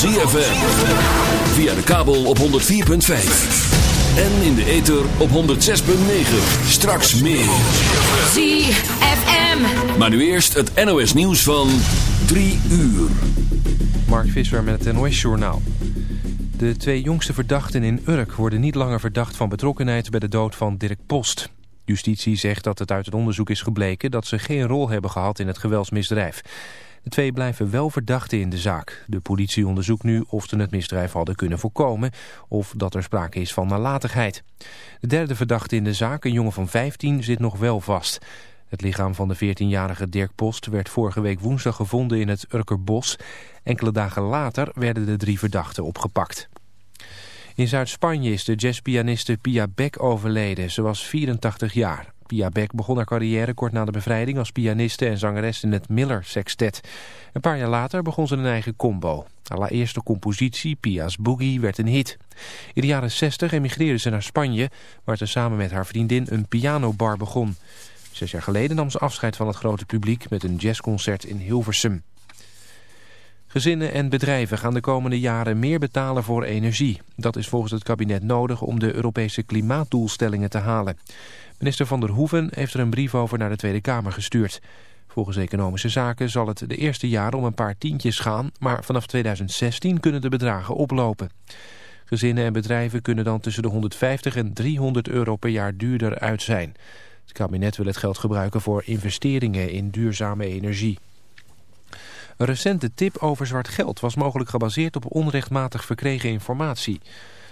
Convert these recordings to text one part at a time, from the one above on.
ZFM. Via de kabel op 104.5. En in de ether op 106.9. Straks meer. ZFM. Maar nu eerst het NOS nieuws van 3 uur. Mark Visser met het NOS-journaal. De twee jongste verdachten in Urk worden niet langer verdacht van betrokkenheid bij de dood van Dirk Post. Justitie zegt dat het uit het onderzoek is gebleken dat ze geen rol hebben gehad in het geweldsmisdrijf. De twee blijven wel verdachten in de zaak. De politie onderzoekt nu of ze het misdrijf hadden kunnen voorkomen of dat er sprake is van nalatigheid. De derde verdachte in de zaak, een jongen van 15, zit nog wel vast. Het lichaam van de 14-jarige Dirk Post werd vorige week woensdag gevonden in het Urkerbos. Enkele dagen later werden de drie verdachten opgepakt. In Zuid-Spanje is de jazzpianiste Pia Beck overleden. Ze was 84 jaar. Pia Beck begon haar carrière kort na de bevrijding als pianiste en zangeres in het Miller Sextet. Een paar jaar later begon ze een eigen combo. Haar eerste compositie, Pia's Boogie, werd een hit. In de jaren 60 emigreerde ze naar Spanje, waar ze samen met haar vriendin een pianobar begon. Zes jaar geleden nam ze afscheid van het grote publiek met een jazzconcert in Hilversum. Gezinnen en bedrijven gaan de komende jaren meer betalen voor energie. Dat is volgens het kabinet nodig om de Europese klimaatdoelstellingen te halen. Minister Van der Hoeven heeft er een brief over naar de Tweede Kamer gestuurd. Volgens Economische Zaken zal het de eerste jaren om een paar tientjes gaan... maar vanaf 2016 kunnen de bedragen oplopen. Gezinnen en bedrijven kunnen dan tussen de 150 en 300 euro per jaar duurder uit zijn. Het kabinet wil het geld gebruiken voor investeringen in duurzame energie. Een recente tip over zwart geld was mogelijk gebaseerd op onrechtmatig verkregen informatie.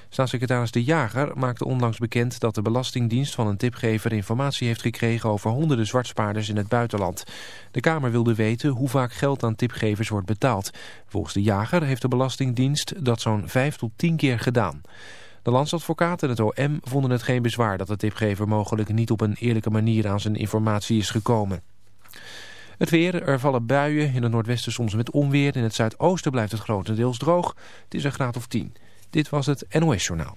Staatssecretaris De Jager maakte onlangs bekend dat de Belastingdienst van een tipgever informatie heeft gekregen over honderden zwartspaarders in het buitenland. De Kamer wilde weten hoe vaak geld aan tipgevers wordt betaald. Volgens De Jager heeft de Belastingdienst dat zo'n 5 tot 10 keer gedaan. De landsadvocaat en het OM vonden het geen bezwaar dat de tipgever mogelijk niet op een eerlijke manier aan zijn informatie is gekomen. Het weer, er vallen buien, in het noordwesten soms met onweer. In het zuidoosten blijft het grotendeels droog. Het is een graad of 10. Dit was het NOS Journaal.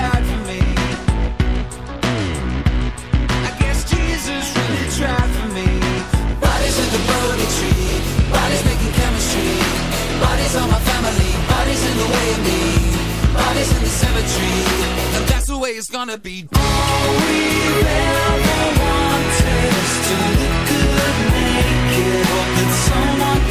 Bodies in the cemetery, and that's the way it's gonna be. All we've ever wanted is to look good naked. Hope that someone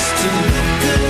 to look good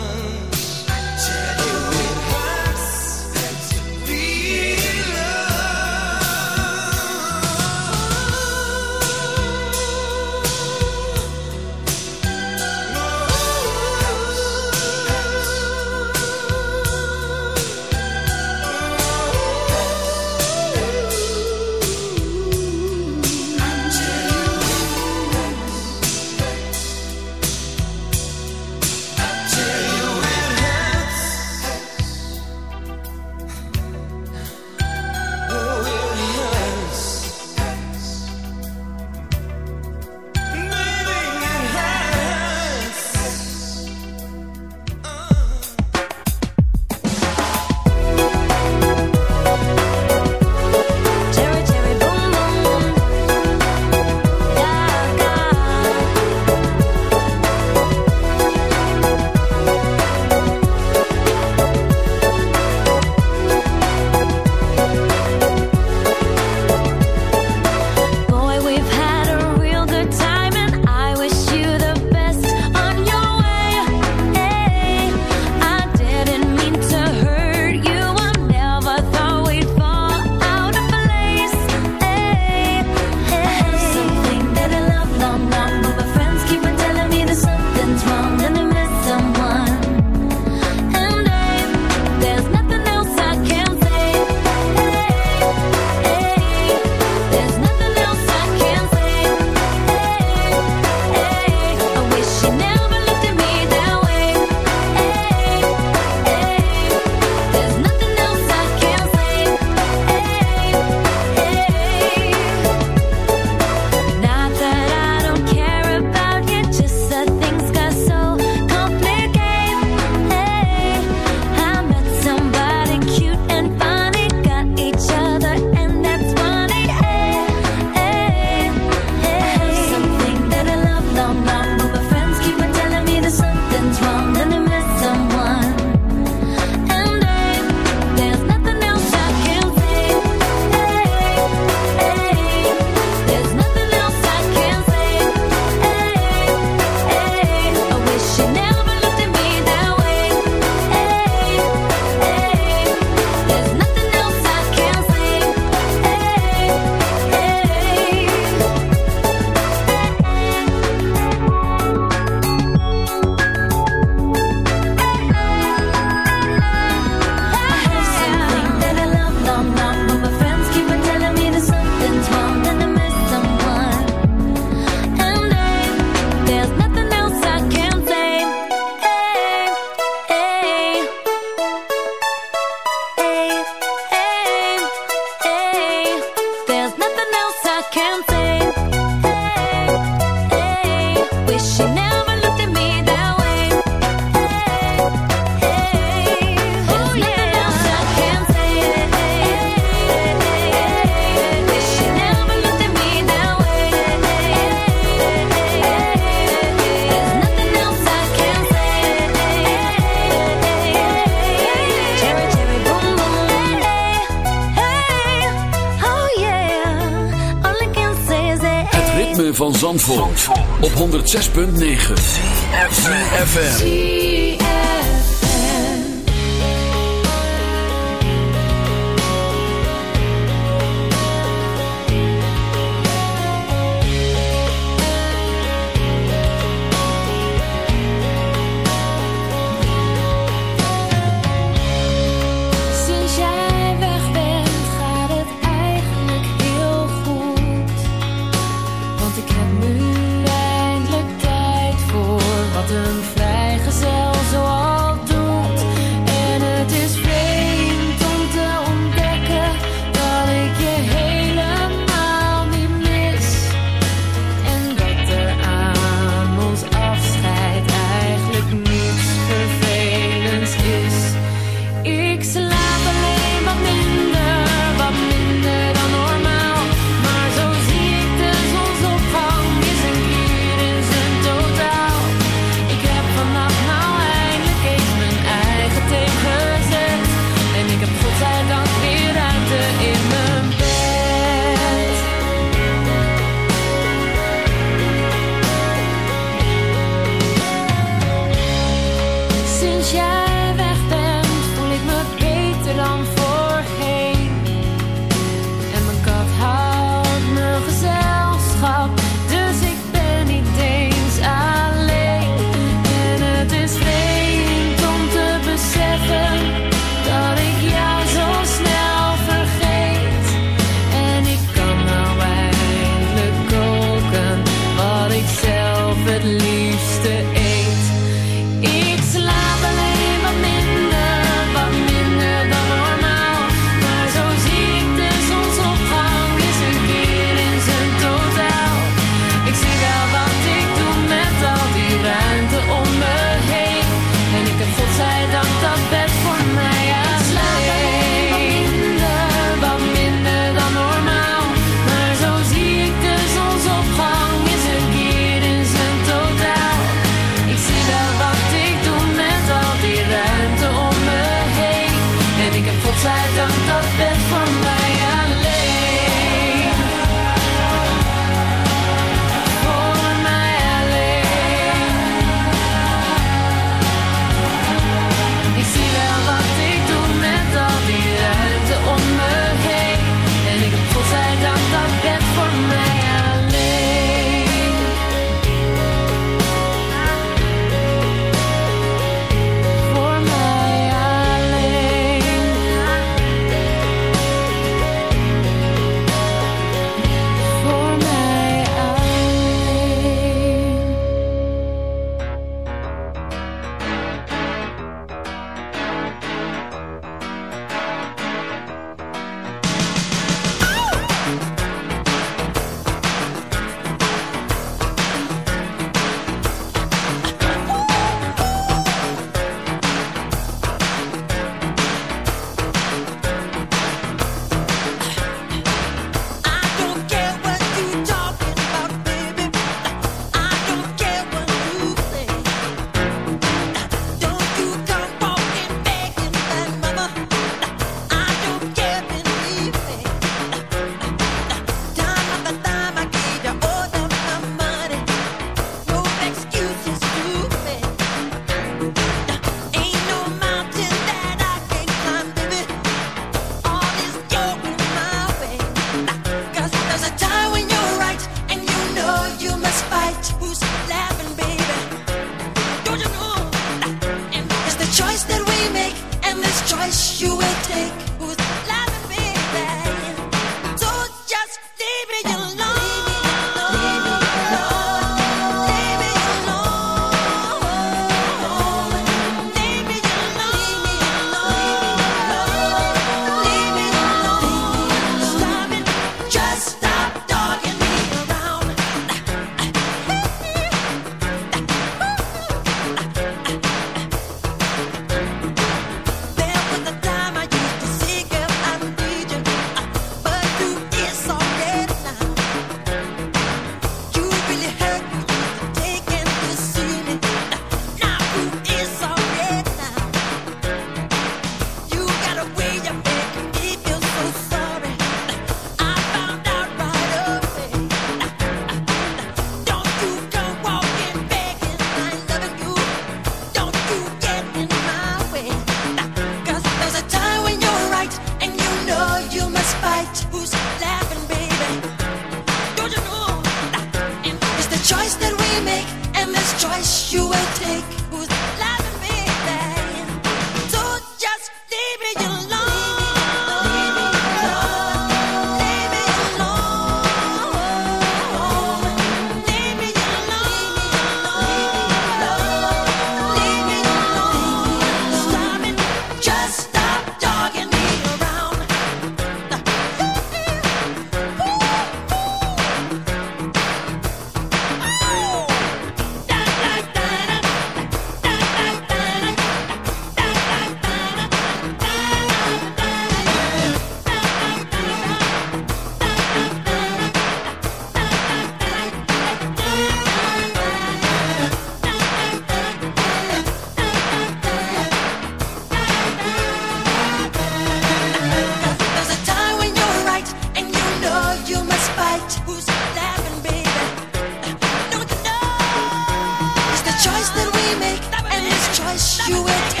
rush you with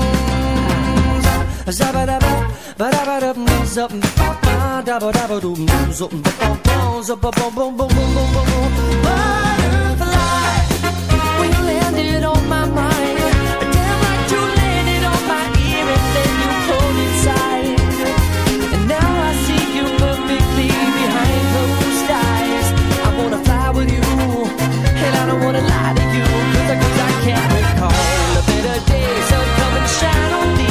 ba ba da ba. Zabba-dabba, ba-dabba-dum, zup, ba-ba, dabba-dabba-dum, zup, ba-ba-bum, zup-ba-bum-bum-bum-bum-bum-bum. Butterfly, when you landed on my mind, damn you landed on my ear and then you pulled inside. And now I see you perfectly behind eyes. I wanna fly with you, and I don't wanna lie to you, 'cause I, 'cause I can't recall a better day. So come and shine on the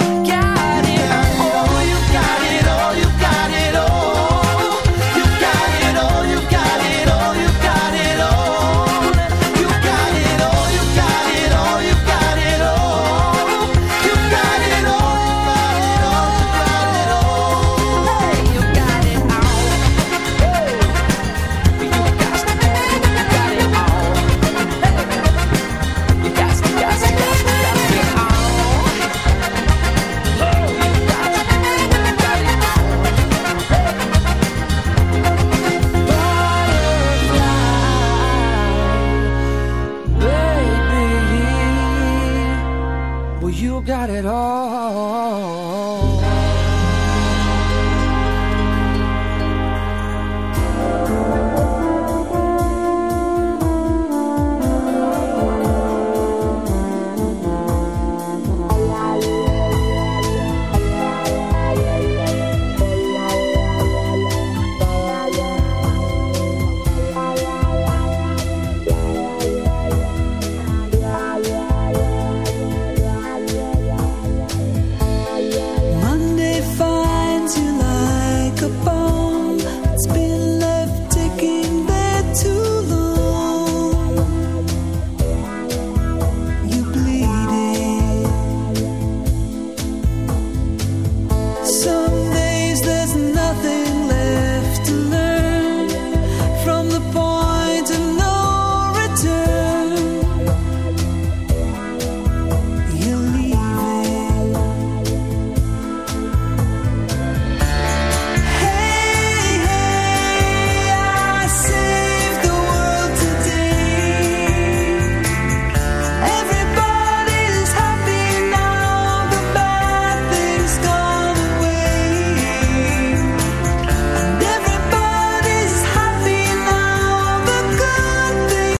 Oh, you got it. Oh, you